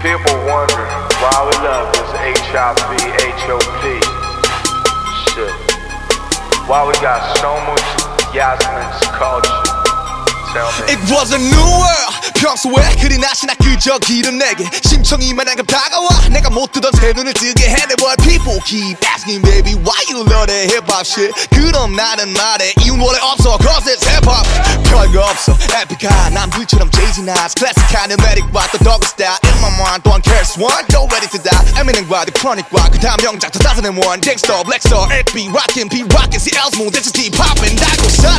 People wondering why we love this HIV, HOP shit. Why we got so much Yasmin's culture. Tell me. It was a new world 평소에 그리 나시나 그저 길은 내게 심청이만 한급 다가와 내가 못 뜨던 새 눈을 뜨게 해내 But people keep asking baby why you love that hip hop shit 그럼 나는 말해 이유는 원래 없어 cause it's hip hop 별거 없어 에픽한 남들처럼 Jay-Z Nas 클래식한 음메릭과 또 더그 스타일 In my mind 또한 Cares One Yo ready to die Eminem과 The Chronic과 그 다음 명작 2001 Gangsta Blackstar XB Rockin' P Rockin' CL Smooth This is T Poppin' 달고 살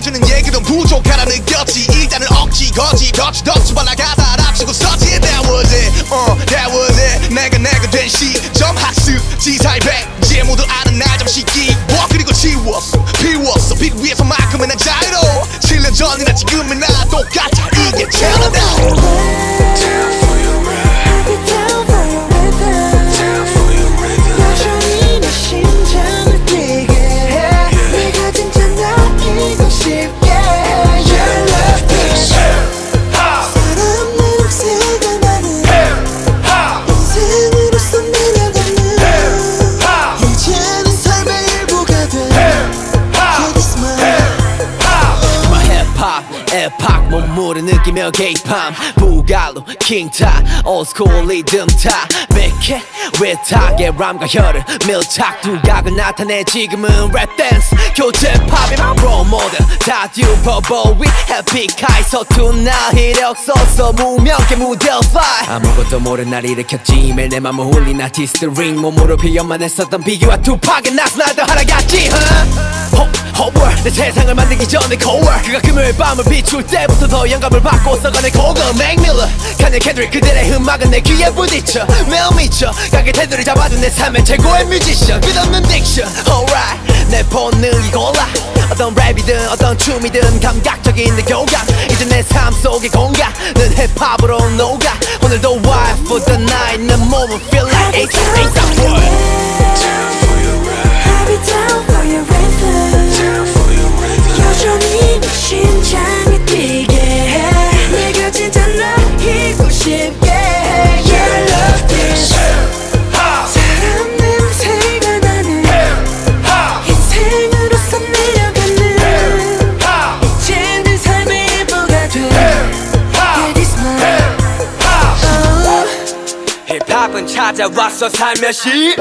해주는 얘기는 부족하다 느꼈지 몸무를 느끼며 게이팜 부갈로 킹타 올스쿨 리듬 타. 맥해 외탁의 람과 혀를 밀착. 두각을 나타내 지금은 랩 댄스 교체 팝이 my role model. 다 듀퍼보이 에픽하이 서툰 나 이력 써서 무명계 무대 fly. 아무것도 모른 날 일으켰지. 매일 내 맘을 홀린 아티스트 링 몸으로 표현만 했었던 비교와 투팍의 나스 나도 하나같이 huh? 내 세상을 만들기 전에 거월 그가 금요일 밤을 비출 때부터 더 영감을 받고 써가는 고금 맥밀러 카네 캔드릭 그들의 음악은 내 귀에 부딪혀. 매일 미쳐. 가게 태도를 잡아준 내 삶의 최고의 뮤지션. 끝없는 딕션. Alright 내 본능이 골라. 어떤 랩이든 어떤 춤이든 감각적인 내 교감 이제 내 삶 속의 공간은 힙합으로 녹아. 오늘도 wild for the night 내 몸은 찾아왔어 살며시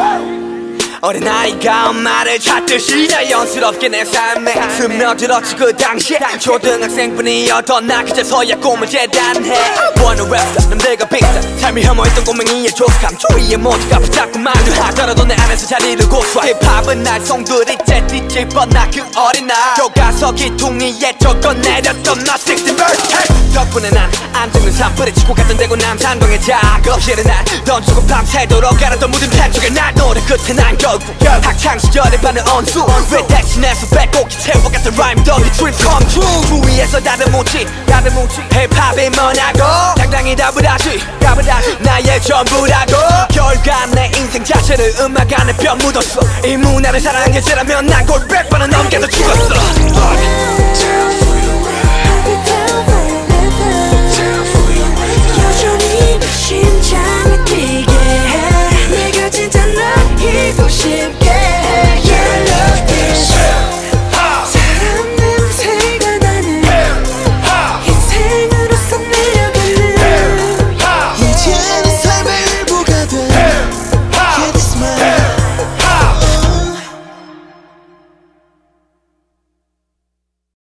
어린아이가 엄마를 찾듯이 자연스럽게 내 삶에 스며들었지 그 당시에 초등학생뿐이었던 나 그제서야 꿈을 재단해. 원어 랩스타 남들과 비슷한 삶이 혐오했던 꼬맹이의 조숙함 주위의 모두가 붙잡고 만두하더라도 내 안에서 자리를 고수하 힙합은 날 송두리 째띠 뻔나 그 어린 날 교과서 기퉁이에 적어 내렸던 나 16 verse hey! 덕분에 난 안정된 삶 뿌리치고 갔던 대구 남산동의 작업실에 날 던지고 밤새도록 갈았던 무딘 팬 쪽에 날 노래 끝에 난 결국 학창 시절에 받는 언수. 왜 대신해서 빼곡히 채워갔던 라임 덕이 dream come true. 주위에서 다들 묻지 다들 묻지. 힙합이 뭐냐고? 당당히 답을 하지 답을 하지. 나의 전부라고? 결과 내 인생 자체를 음악 안에 뼈 묻었어. 이 문화를 사랑한 난골 100번은 넘게도 죽었어